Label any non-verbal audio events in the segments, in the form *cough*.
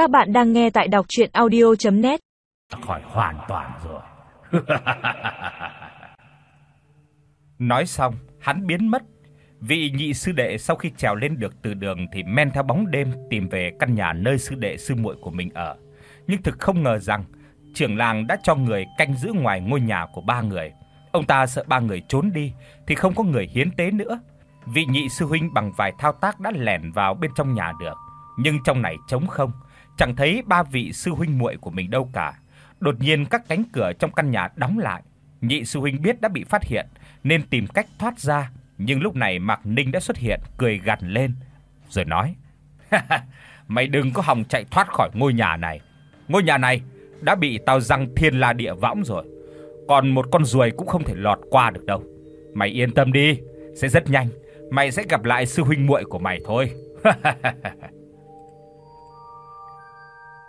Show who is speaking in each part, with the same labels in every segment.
Speaker 1: Các bạn đang nghe tại đọc audio net
Speaker 2: Khỏi hoàn toàn rồi. *laughs* Nói xong, hắn biến mất. Vị nhị sư đệ sau khi trèo lên được từ đường thì men theo bóng đêm tìm về căn nhà nơi sư đệ sư muội của mình ở. Nhưng thực không ngờ rằng trưởng làng đã cho người canh giữ ngoài ngôi nhà của ba người. Ông ta sợ ba người trốn đi thì không có người hiến tế nữa. Vị nhị sư huynh bằng vài thao tác đã lẻn vào bên trong nhà được, nhưng trong này trống không, chẳng thấy ba vị sư huynh muội của mình đâu cả. Đột nhiên các cánh cửa trong căn nhà đóng lại. Nhị sư huynh biết đã bị phát hiện nên tìm cách thoát ra, nhưng lúc này Mạc Ninh đã xuất hiện, cười gằn lên rồi nói: "Mày đừng có hòng chạy thoát khỏi ngôi nhà này. Ngôi nhà này đã bị tao răng thiên la địa võng rồi, còn một con ruồi cũng không thể lọt qua được đâu. Mày yên tâm đi, sẽ rất nhanh mày sẽ gặp lại sư huynh muội của mày thôi." *laughs*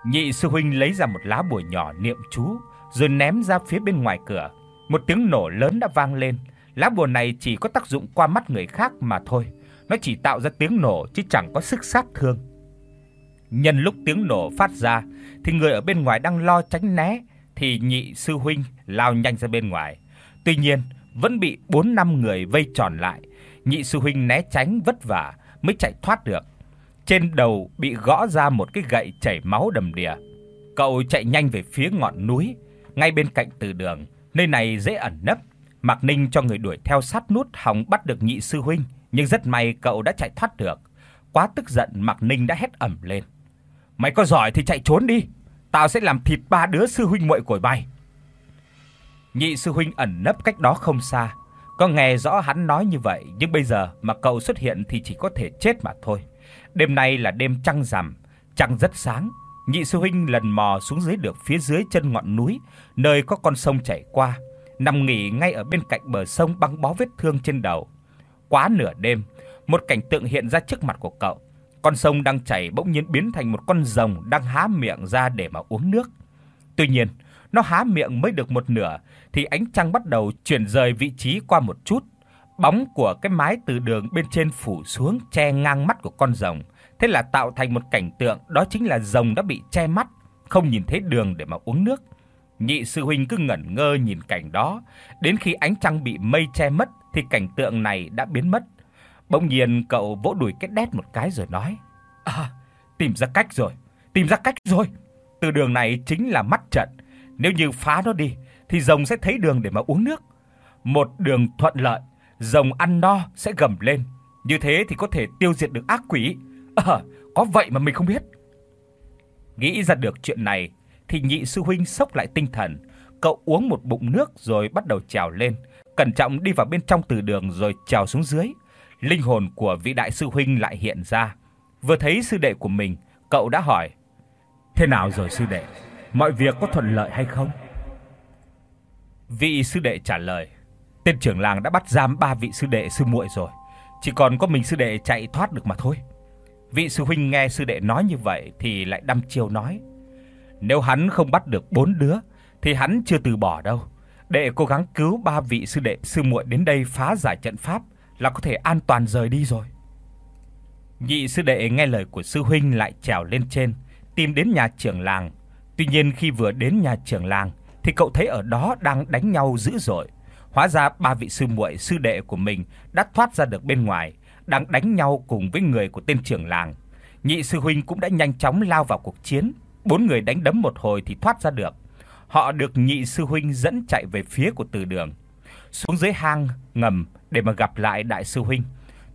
Speaker 2: Nhị sư huynh lấy ra một lá bùa nhỏ niệm chú, rồi ném ra phía bên ngoài cửa. Một tiếng nổ lớn đã vang lên. Lá bùa này chỉ có tác dụng qua mắt người khác mà thôi, nó chỉ tạo ra tiếng nổ chứ chẳng có sức sát thương. Nhân lúc tiếng nổ phát ra thì người ở bên ngoài đang lo tránh né thì nhị sư huynh lao nhanh ra bên ngoài. Tuy nhiên, vẫn bị 4 năm người vây tròn lại. Nhị sư huynh né tránh vất vả mới chạy thoát được. Trên đầu bị gõ ra một cái gậy chảy máu đầm đìa. Cậu chạy nhanh về phía ngọn núi, ngay bên cạnh từ đường, nơi này dễ ẩn nấp. Mạc Ninh cho người đuổi theo sát nút hòng bắt được nhị sư huynh, nhưng rất may cậu đã chạy thoát được. Quá tức giận, Mạc Ninh đã hét ầm lên: "Mày có giỏi thì chạy trốn đi, tao sẽ làm thịt ba đứa sư huynh muội của mày." Nhị sư huynh ẩn nấp cách đó không xa, có nghe rõ hắn nói như vậy, nhưng bây giờ mà cậu xuất hiện thì chỉ có thể chết mà thôi. Đêm nay là đêm trăng rằm, trăng rất sáng. Nhị sư huynh lần mò xuống dưới được phía dưới chân ngọn núi, nơi có con sông chảy qua, nằm nghỉ ngay ở bên cạnh bờ sông băng bó vết thương trên đầu. Quá nửa đêm, một cảnh tượng hiện ra trước mặt của cậu. Con sông đang chảy bỗng nhiên biến thành một con rồng đang há miệng ra để mà uống nước. Tuy nhiên, nó há miệng mới được một nửa thì ánh trăng bắt đầu chuyển rời vị trí qua một chút. Bóng của cái mái từ đường bên trên phủ xuống che ngang mắt của con rồng, thế là tạo thành một cảnh tượng đó chính là rồng đã bị che mắt, không nhìn thấy đường để mà uống nước. Nhị sư huynh cứ ngẩn ngơ nhìn cảnh đó, đến khi ánh trăng bị mây che mất thì cảnh tượng này đã biến mất. Bỗng nhiên cậu vỗ đùi cái đét một cái rồi nói: "À, tìm ra cách rồi, tìm ra cách rồi. Từ đường này chính là mắt trận, nếu như phá nó đi thì rồng sẽ thấy đường để mà uống nước. Một đường thuận lợi, rồng ăn no sẽ gầm lên, như thế thì có thể tiêu diệt được ác quỷ. Ờ, có vậy mà mình không biết. Nghĩ ra được chuyện này thì nhị sư huynh sốc lại tinh thần, cậu uống một bụng nước rồi bắt đầu trèo lên, cẩn trọng đi vào bên trong từ đường rồi trèo xuống dưới. Linh hồn của vị đại sư huynh lại hiện ra. Vừa thấy sư đệ của mình, cậu đã hỏi: "Thế nào rồi sư đệ? Mọi việc có thuận lợi hay không?" Vị sư đệ trả lời: "Tên trưởng làng đã bắt giam ba vị sư đệ sư muội rồi, chỉ còn có mình sư đệ chạy thoát được mà thôi." Vị sư huynh nghe sư đệ nói như vậy thì lại đăm chiêu nói: "Nếu hắn không bắt được bốn đứa thì hắn chưa từ bỏ đâu. Đệ cố gắng cứu ba vị sư đệ sư muội đến đây phá giải trận pháp là có thể an toàn rời đi rồi." Nhị sư đệ nghe lời của sư huynh lại trèo lên trên, tìm đến nhà trưởng làng. Tuy nhiên khi vừa đến nhà trưởng làng thì cậu thấy ở đó đang đánh nhau dữ dội. Hóa ra ba vị sư muội sư đệ của mình đã thoát ra được bên ngoài, đang đánh nhau cùng với người của tên trưởng làng. Nhị sư huynh cũng đã nhanh chóng lao vào cuộc chiến, bốn người đánh đấm một hồi thì thoát ra được. Họ được nhị sư huynh dẫn chạy về phía của Từ Đường, xuống dưới hang ngầm để mà gặp lại đại sư huynh.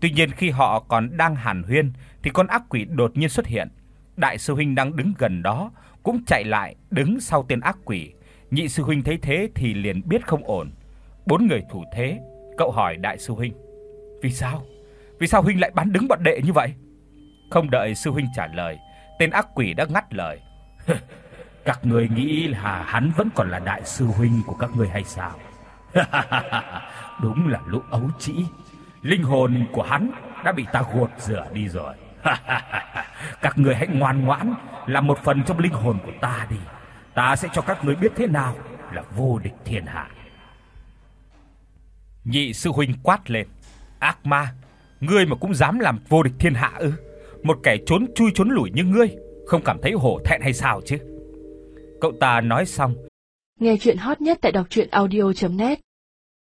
Speaker 2: Tuy nhiên khi họ còn đang hàn huyên thì con ác quỷ đột nhiên xuất hiện. Đại sư huynh đang đứng gần đó cũng chạy lại đứng sau tên ác quỷ. Nhị sư huynh thấy thế thì liền biết không ổn. Bốn người thủ thế, cậu hỏi đại sư huynh: "Vì sao? Vì sao huynh lại bắn đứng bọn đệ như vậy?" Không đợi sư huynh trả lời, tên ác quỷ đã ngắt lời: *laughs*
Speaker 3: Các ngươi nghĩ là hắn vẫn còn là đại sư huynh của các ngươi hay sao? *laughs* Đúng là lũ ấu trĩ. Linh hồn của hắn đã bị ta gột rửa đi rồi. *laughs* các ngươi hãy ngoan ngoãn làm một phần trong linh hồn của ta đi. Ta sẽ cho các ngươi biết thế nào là vô địch thiên hạ.
Speaker 2: Nhị sư huynh quát lên: "Ác ma, ngươi mà cũng dám làm vô địch thiên hạ ư? Một kẻ trốn chui trốn lủi như ngươi, không cảm thấy hổ thẹn hay sao chứ? Cậu ta nói xong,
Speaker 4: Nghe chuyện hot nhất tại đọc audio net